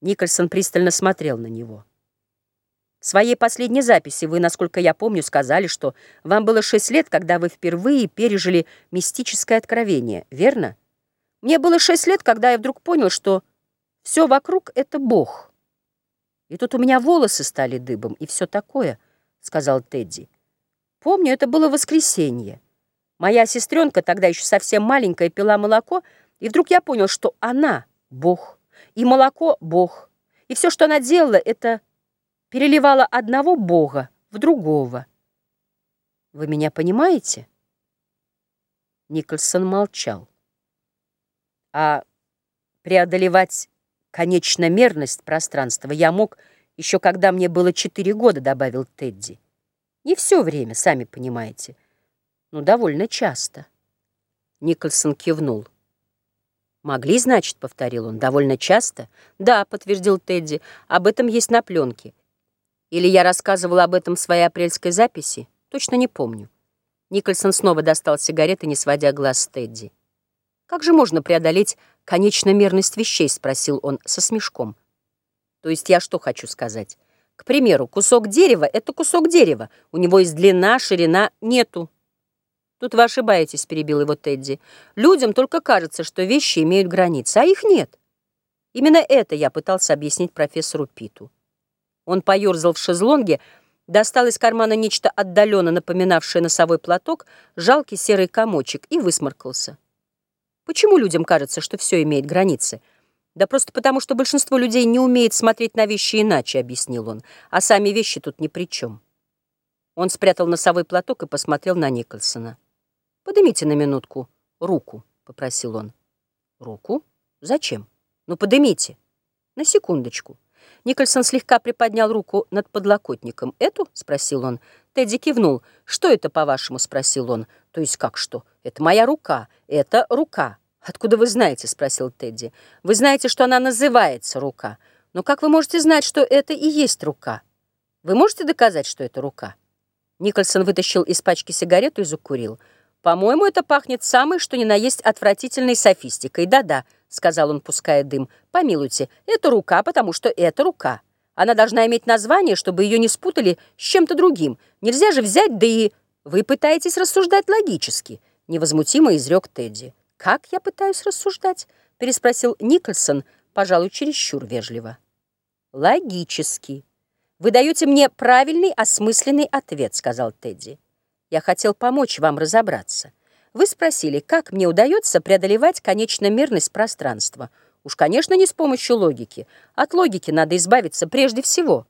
Никольсон пристально смотрел на него. В своей последней записи вы, насколько я помню, сказали, что вам было шесть лет, когда вы впервые пережили мистическое откровение, верно? Мне было шесть лет, когда я вдруг понял, что все вокруг — это Бог. И тут у меня волосы стали дыбом, и все такое, — сказал Тедди. Помню, это было воскресенье. Моя сестренка, тогда еще совсем маленькая, пила молоко, и вдруг я понял, что она — Бог, и молоко — Бог, и все, что она делала, это переливала одного Бога в другого. Вы меня понимаете? Никольсон молчал. А преодолевать конечномерность пространства я мог еще когда мне было четыре года, добавил Тедди. Не все время, сами понимаете, но довольно часто. Никольсон кивнул. «Могли, значит, — повторил он, — довольно часто?» «Да», — подтвердил Тедди, — «об этом есть на пленке. Или я рассказывал об этом в своей апрельской записи? Точно не помню». Никольсон снова достал сигареты, не сводя глаз с Тедди. «Как же можно преодолеть конечномерность вещей?» — спросил он со смешком. «То есть я что хочу сказать? К примеру, кусок дерева — это кусок дерева. У него есть длина, ширина — нету. «Тут вы ошибаетесь», — перебил его Тедди. «Людям только кажется, что вещи имеют границы, а их нет». Именно это я пытался объяснить профессору Питу. Он поерзал в шезлонге, достал из кармана нечто отдаленно напоминавшее носовой платок, жалкий серый комочек и высморкался. Почему людям кажется, что все имеет границы? Да просто потому, что большинство людей не умеет смотреть на вещи иначе, объяснил он, а сами вещи тут ни при чем. Он спрятал носовой платок и посмотрел на Николсона. «Подымите на минутку руку», — попросил он. «Руку? Зачем? Ну, подымите. На секундочку». Никольсон слегка приподнял руку над подлокотником. «Эту?» — спросил он. Тедди кивнул. «Что это, по-вашему?» — спросил он. «То есть как что? Это моя рука. Это рука». «Откуда вы знаете?» — спросил Тедди. «Вы знаете, что она называется рука. Но как вы можете знать, что это и есть рука? Вы можете доказать, что это рука?» Никольсон вытащил из пачки сигарету и закурил. «По-моему, это пахнет самой, что ни на есть отвратительной софистикой. Да-да», — сказал он, пуская дым. «Помилуйте, это рука, потому что это рука. Она должна иметь название, чтобы ее не спутали с чем-то другим. Нельзя же взять, да и... Вы пытаетесь рассуждать логически», — невозмутимо изрек Тедди. «Как я пытаюсь рассуждать?» — переспросил Никольсон, пожалуй, чересчур вежливо. «Логически. Вы даете мне правильный, осмысленный ответ», — сказал Тедди. Я хотел помочь вам разобраться. Вы спросили, как мне удается преодолевать конечномерность пространства. Уж, конечно, не с помощью логики. От логики надо избавиться прежде всего.